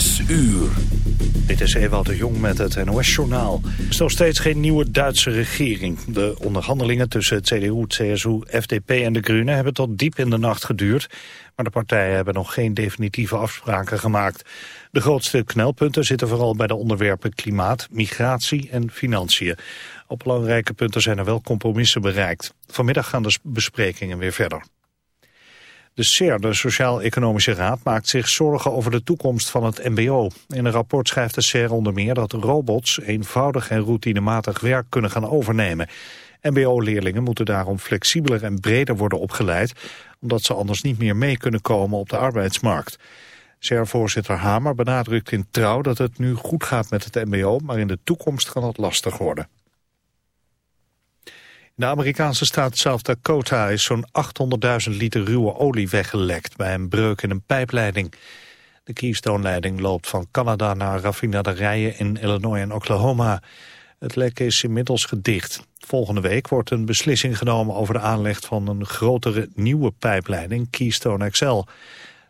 Zes uur. Dit is Ewald de Jong met het NOS-journaal. Er is nog steeds geen nieuwe Duitse regering. De onderhandelingen tussen CDU, CSU, FDP en de Groenen hebben tot diep in de nacht geduurd. Maar de partijen hebben nog geen definitieve afspraken gemaakt. De grootste knelpunten zitten vooral bij de onderwerpen klimaat, migratie en financiën. Op belangrijke punten zijn er wel compromissen bereikt. Vanmiddag gaan de besprekingen weer verder. De SER, de Sociaal-Economische Raad, maakt zich zorgen over de toekomst van het mbo. In een rapport schrijft de SER onder meer dat robots eenvoudig en routinematig werk kunnen gaan overnemen. MBO-leerlingen moeten daarom flexibeler en breder worden opgeleid, omdat ze anders niet meer mee kunnen komen op de arbeidsmarkt. SER-voorzitter Hamer benadrukt in trouw dat het nu goed gaat met het mbo, maar in de toekomst kan het lastig worden. De Amerikaanse staat South Dakota is zo'n 800.000 liter ruwe olie weggelekt bij een breuk in een pijpleiding. De Keystone-leiding loopt van Canada naar raffinaderijen in Illinois en Oklahoma. Het lek is inmiddels gedicht. Volgende week wordt een beslissing genomen over de aanleg van een grotere nieuwe pijpleiding, Keystone XL.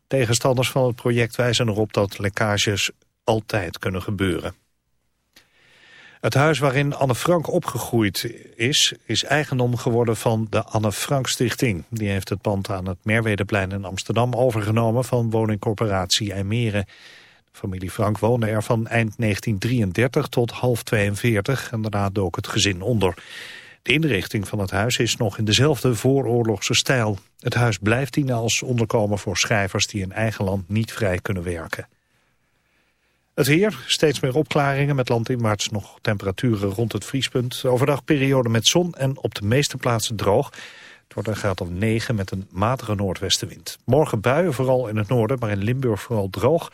Tegenstanders van het project wijzen erop dat lekkages altijd kunnen gebeuren. Het huis waarin Anne Frank opgegroeid is, is eigendom geworden van de Anne Frank Stichting. Die heeft het pand aan het Merwedeplein in Amsterdam overgenomen van woningcorporatie IJmeren. De familie Frank woonde er van eind 1933 tot half 42 en daarna dook het gezin onder. De inrichting van het huis is nog in dezelfde vooroorlogse stijl. Het huis blijft dienen als onderkomen voor schrijvers die in eigen land niet vrij kunnen werken. Het weer, steeds meer opklaringen met landinwaarts nog temperaturen rond het vriespunt. Overdag periode met zon en op de meeste plaatsen droog. Het wordt een graad of 9 met een matige noordwestenwind. Morgen buien, vooral in het noorden, maar in Limburg vooral droog.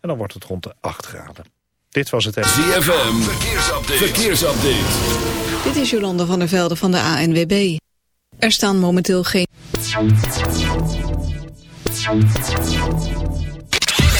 En dan wordt het rond de 8 graden. Dit was het... ZFM, verkeersupdate. verkeersupdate. Dit is Jolande van der Velde van de ANWB. Er staan momenteel geen...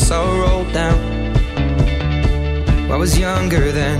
sorrow down. I was younger then.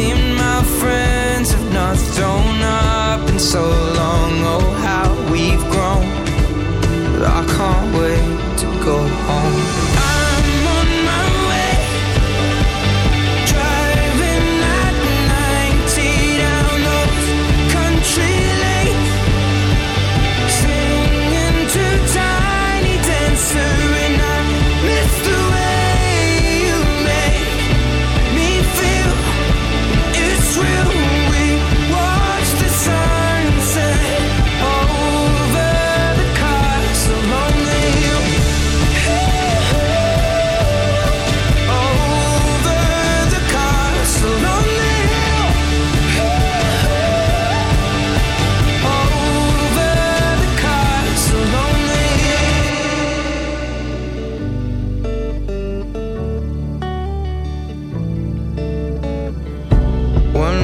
me and my friends have not thrown up in so long. Oh, how we've grown. But I can't wait to go home.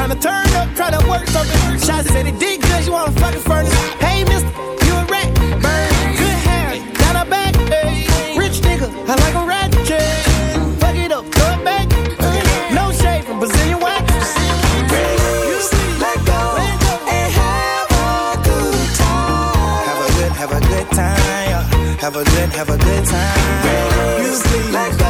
To turn up, try to work something. Shots said it did good, you wanna fucking furnace. Hey, mister, you a rat. Burn, good hair, down her back. Hey, rich nigga, I like a rat. Fuck it up, throw it back. No shade from Brazilian wax. Let go, and have a good time. Have a good, have a good time. Have a good, have a good time. Let go, let go.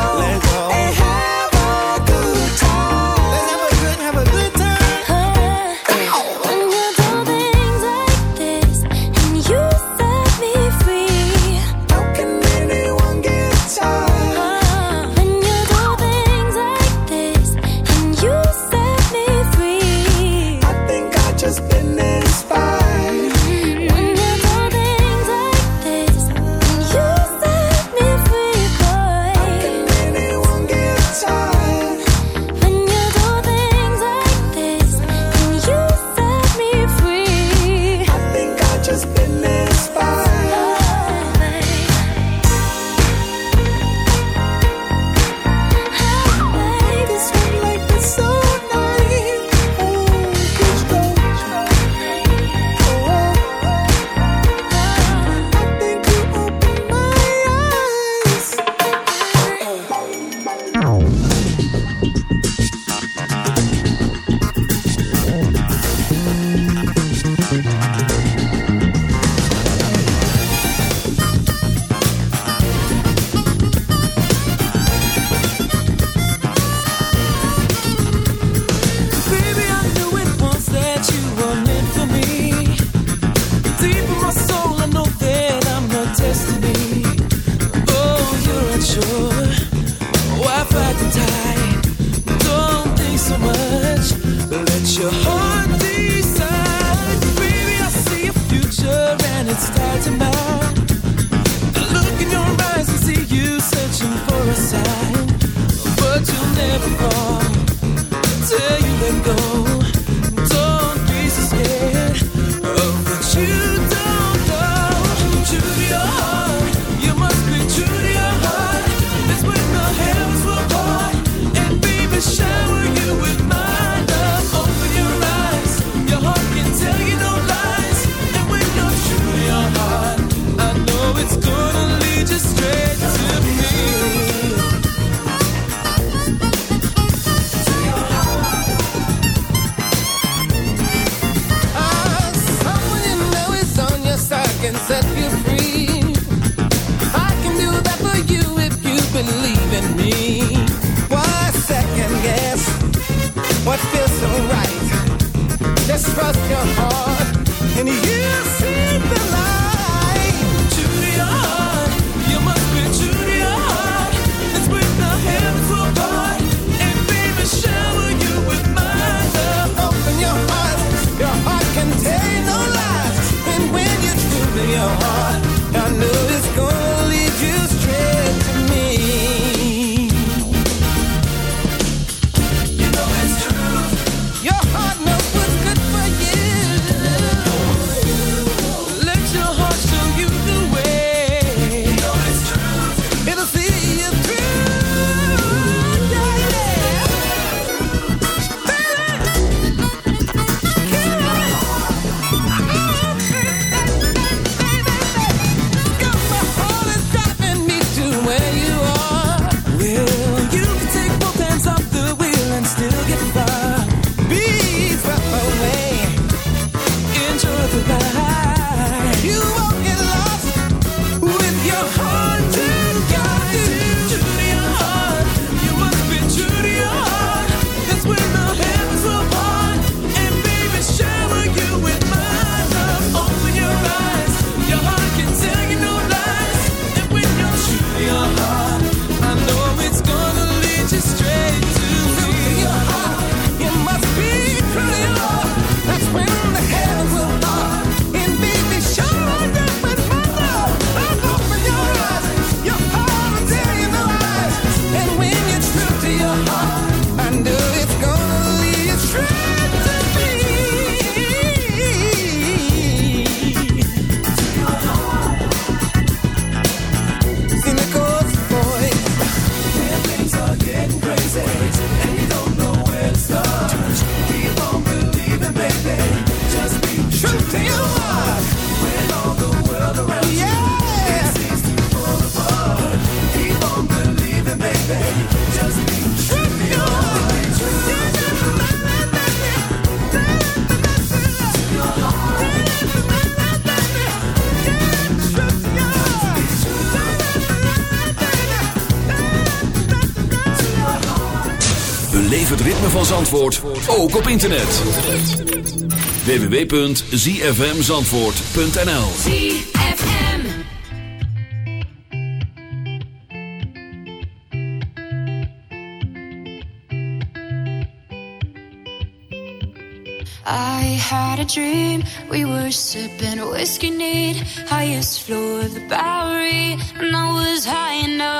van Zandvoort ook op internet. www.zfmzandvoort.nl I had a dream We were sipping whiskey neat Highest floor of the Bowery And I was high enough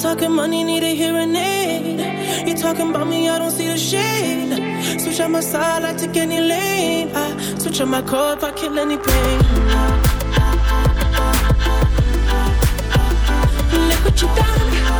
Talking money, need a hearing aid. You talking about me, I don't see the shade. Switch on my side, I take any lane. I switch on my car if I kill any pain. Look what you done.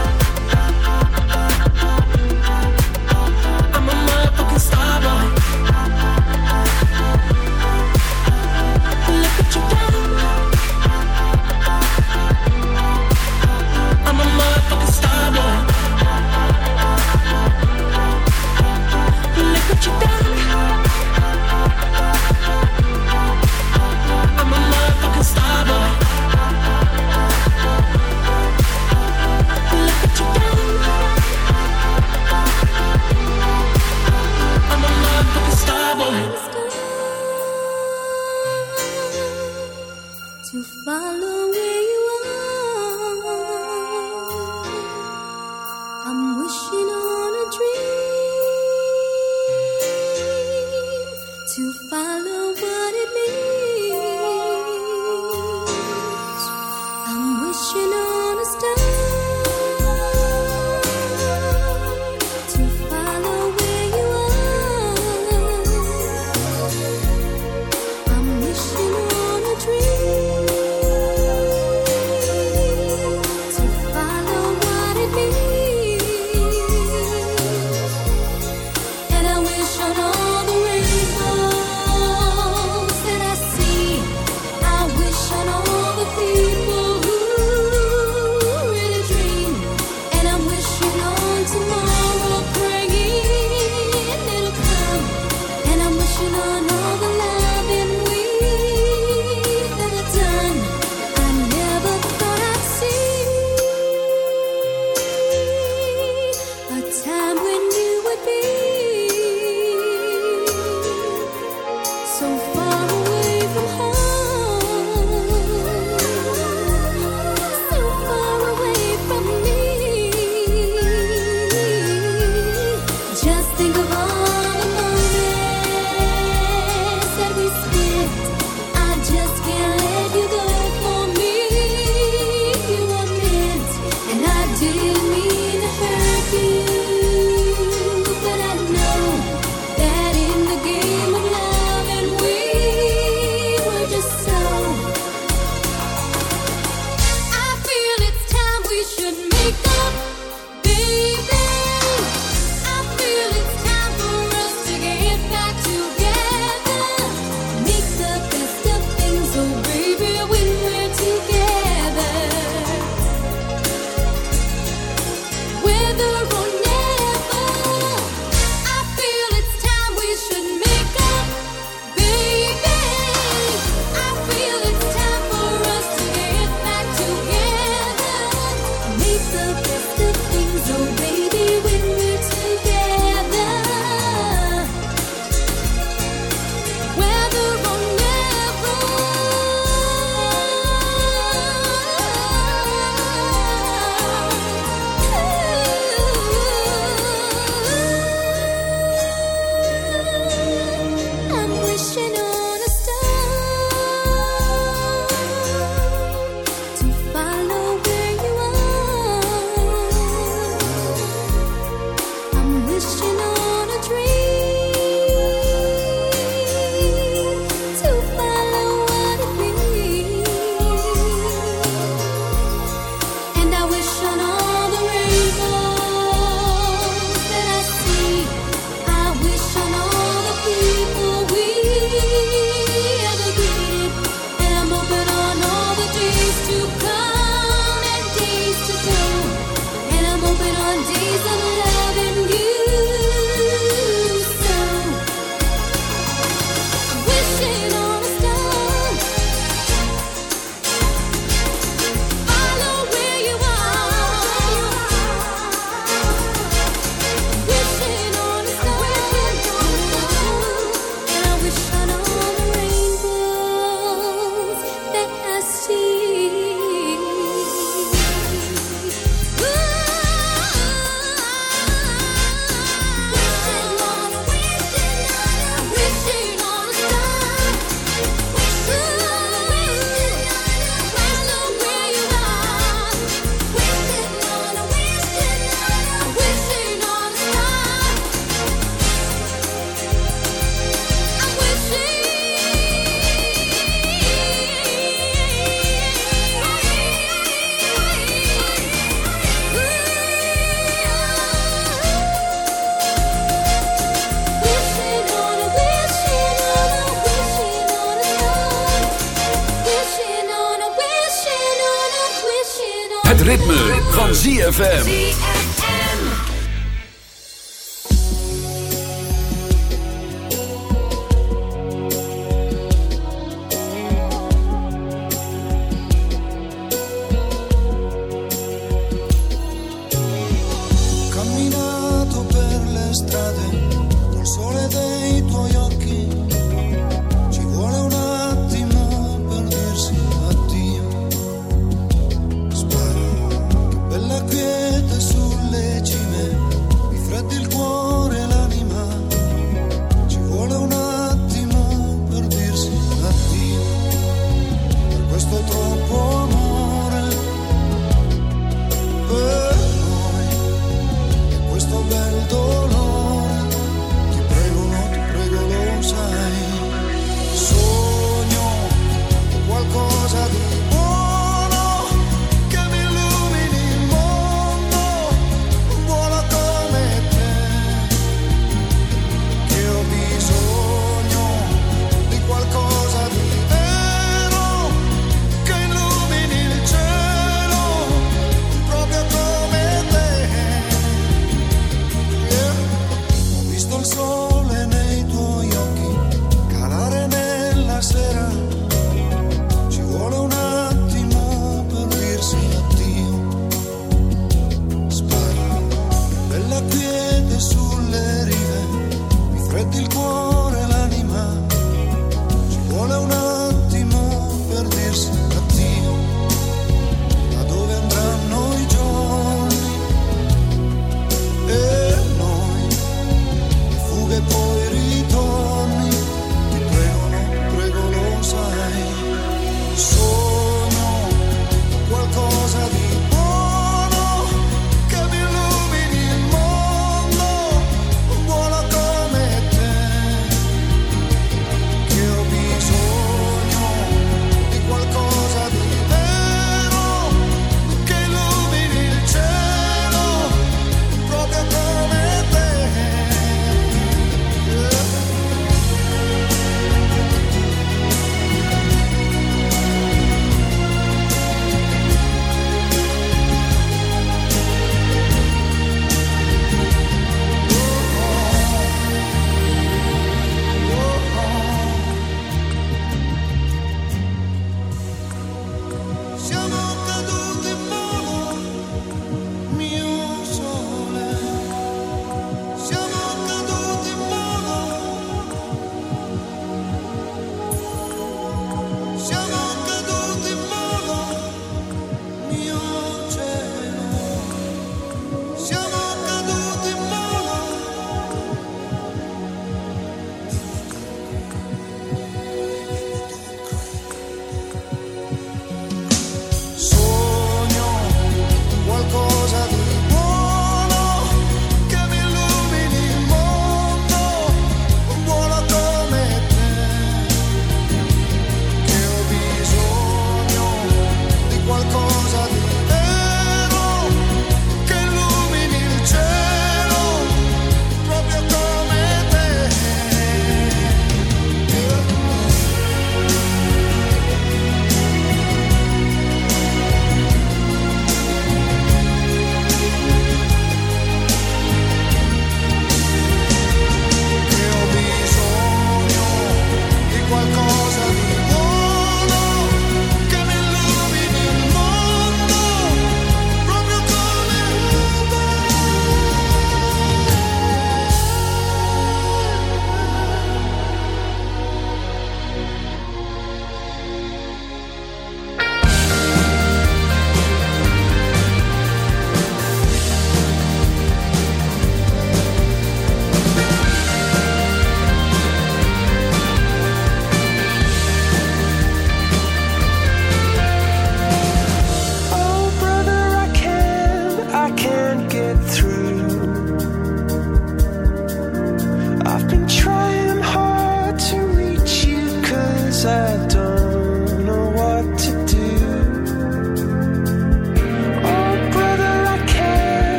ZFM.